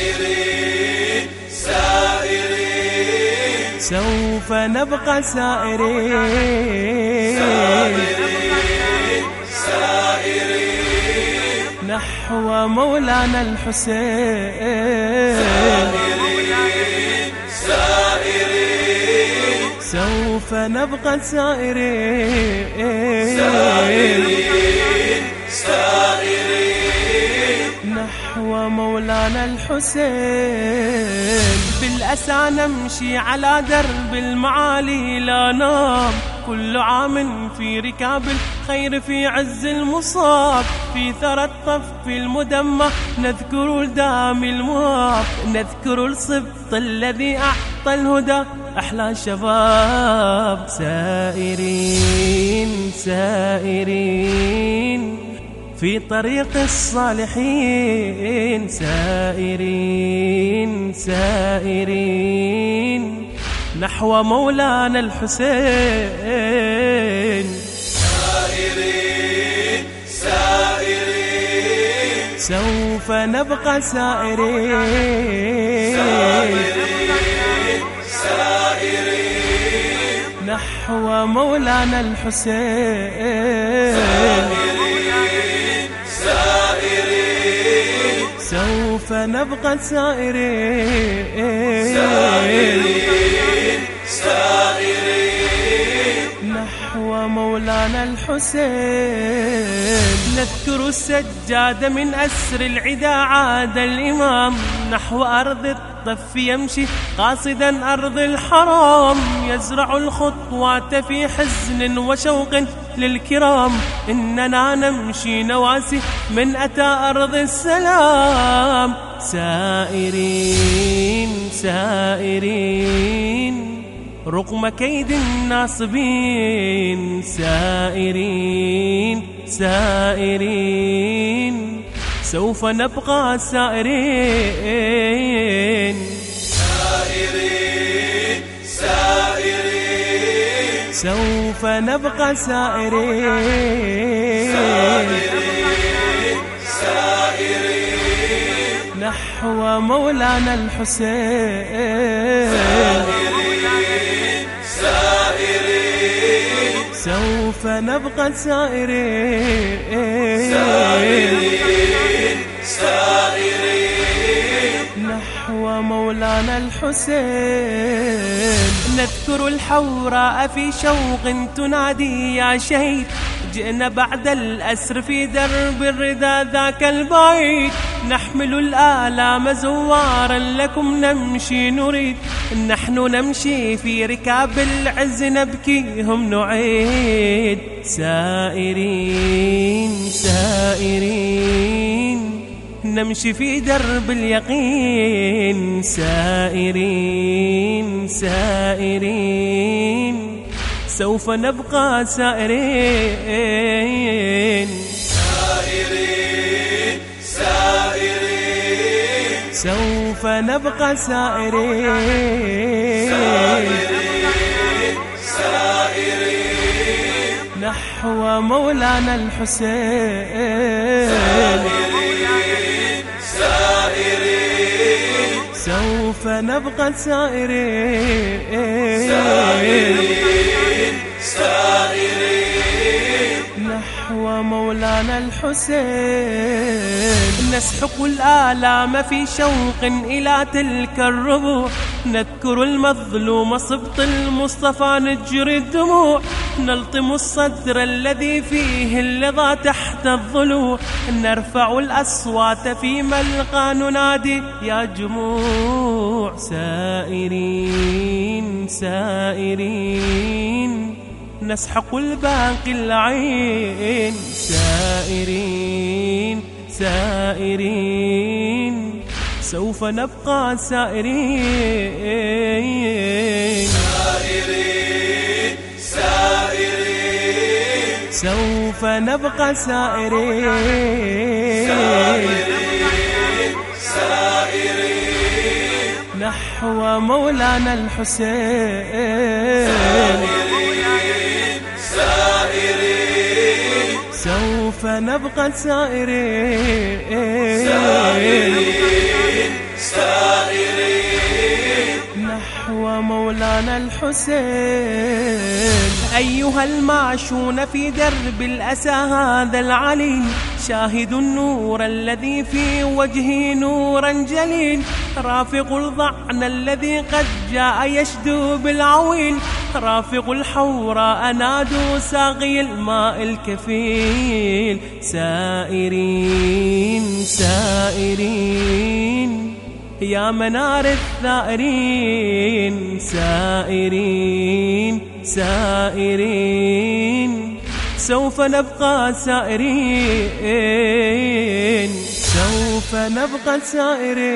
سائرين سائرين سوف نبقى سائرين. سائرين نحو مولانا الحسين. سائرين سوف نبقى سائرين سائرين. سائرين. نحو مولانا الحسين. بالأسى نمشي على درب المعالي لا نام. كل عام في ركاب الخير في عز المصاب. في ثرى الطف المدمى نذكر الدام المواب. نذكر الصبط الذي أعطى الهدى. أحلى شباب سائرين سائرين. في طريق الصالحين سائرين سائرين. نحو مولانا الحسين. سائرين سائرين. سوف نبقى سائرين. سائرين نحو مولانا الحسين. سائرين سوف نبقى سائرين. سائرين سائرين. نحو مولانا الحسين. نذكر السجاد من أسر العدا عاد الإمام. نحو أرض الطف يمشي قاصدا أرض الحرام. يزرع الخطوات في حزن وشوق للكرام إننا نمشي نواسي من أتى أرض السلام. سائرين سائرين رغم كيد الناصبين سائرين سائرين سوف نبقى سائرين. سوف نبقى سائرين. سائرين نحو مولانا الحسين. سائرين سوف نبقى سائرين. سائرين سائرين. نحو مولانا الحسين. نذكر الحوراء في شوق تنادي يا شهيد. جئنا بعد الأسر في درب الردى ذاك البعيد. نحمل الآلام زوارا لكم نمشي نريد. نحن نمشي في ركاب العز نبكيهم نعيد. سائرين سائرين. نمشي في درب اليقين. سائرين سائرين سوف نبقى سائرين. سائرين سائرين. سوف نبقى سائرين. سائرين نحو مولانا الحسين. نبقى سائرين. سائرين نحو مولانا الحسين. نسحق الآلام في شوق إلى تلك الربوع. نذكر المظلوم صبط المصطفى نجري الدموع. نلطم الصدر الذي فيه اللظى تحت الضلوع نرفع الأصوات في ملقى ننادي يا جموع. سائرين سائرين. نسحق الباقي العين. سائرين سائرين سوف نبقى سائرين. سائرين سائرين. سوف نبقى سائرين. سائرين نحو مولانا الحسين. سائرين. سائرين. سوف نبقى سائرين. نحو مولانا الحسين. أيها المعشون في درب الأسى هذا العلي. شاهد النور الذي في وجهه نورا جليل. رافق الضعن الذي قد جاء يشدو بالعويل. رافق الحوراء نادوا ساقي الماء الكفيل. سائرين سائرين يا منار الثائرين. سائرين سائرين. سوف نبقى سائرين. سوف نبقى سائرين.